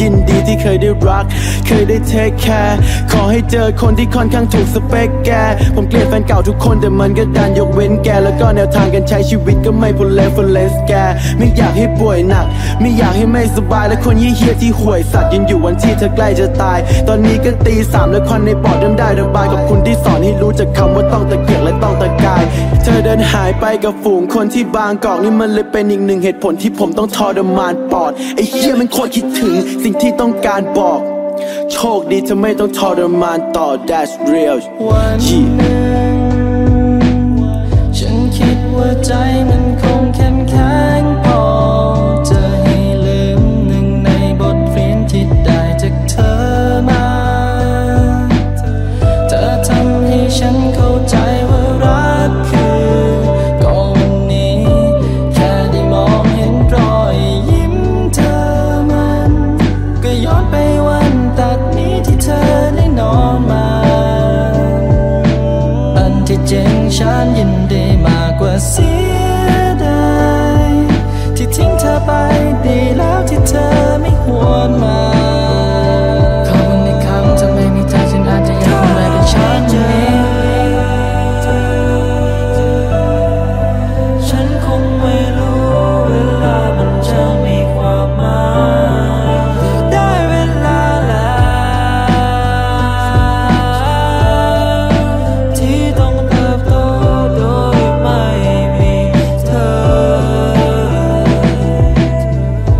ยินดีที่เคยได้รัก เคยได้ take care ขอให้เจอคนที่ค่อนข้างถูกสเปคแก ผมเกลียดแฟนเก่าทุกคนแต่มันก็ดันยกเว้นแก แล้วก็แนวทางการใช้ชีวิตก็ไม่พ้น reference แก ไม่อยากให้ป่วยหนัก ไม่อยากให้ไม่สบายและคนเหี้ยๆที่ห่วยสัตว์ยืนอยู่วันที่เธอใกล้จะตาย ตอนนี้ก็ตีสามแล้วควันในปอดเริ่มได้ระบายกับคุณที่สอนให้รู้จักคำว่าต้องตะเกียกและต้องตะกาย เธอเดินหายไปกับฝูงคนที่บางกอกนี่มันเลยเป็นอีกหนึ่งเหตุผลที่ผมต้องทรมานปอด ไอ้เหี้ยมันโคตรคิดถึงสิ่งที่ต้องการบอก โชคดีเธอไม่ต้องทรมานต่อ that's real วันห Yeah นึ่งฉันคิดว่าใจมันคงเข้มแข็ง เจ๋งฉันยิน